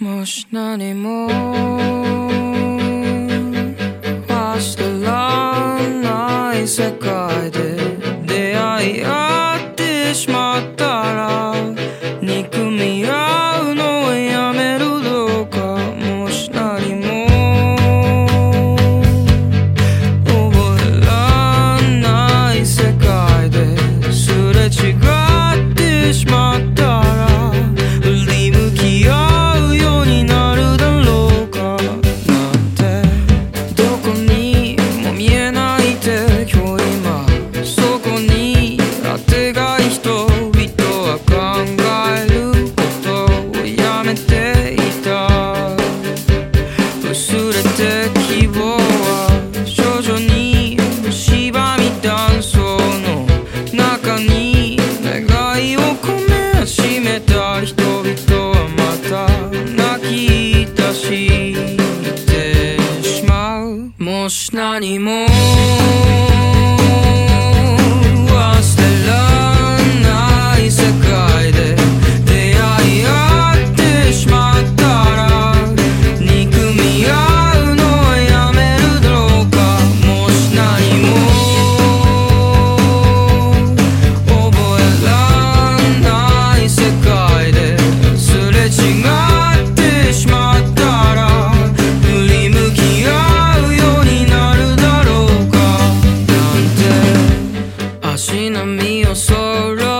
もし何も。忘れない世界で。niño solo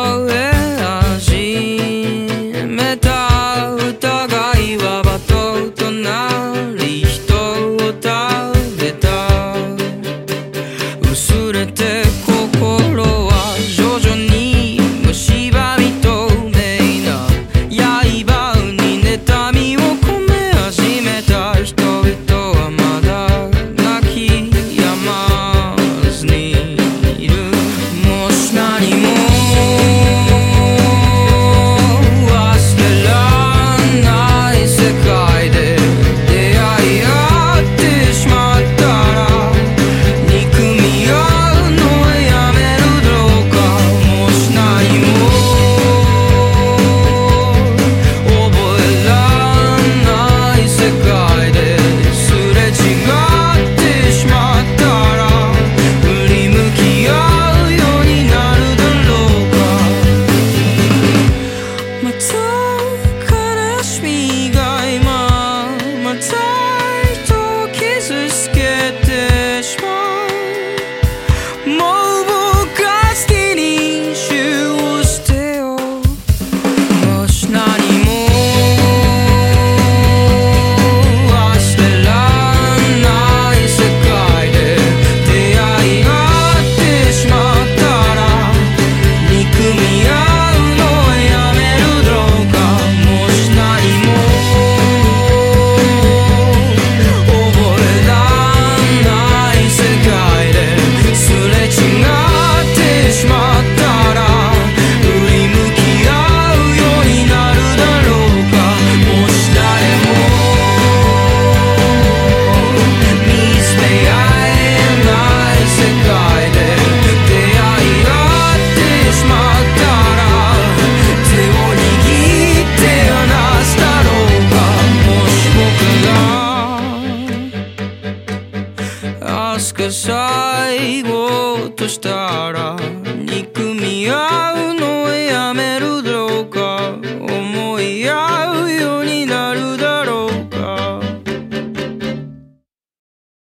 明日最後としたら憎み合う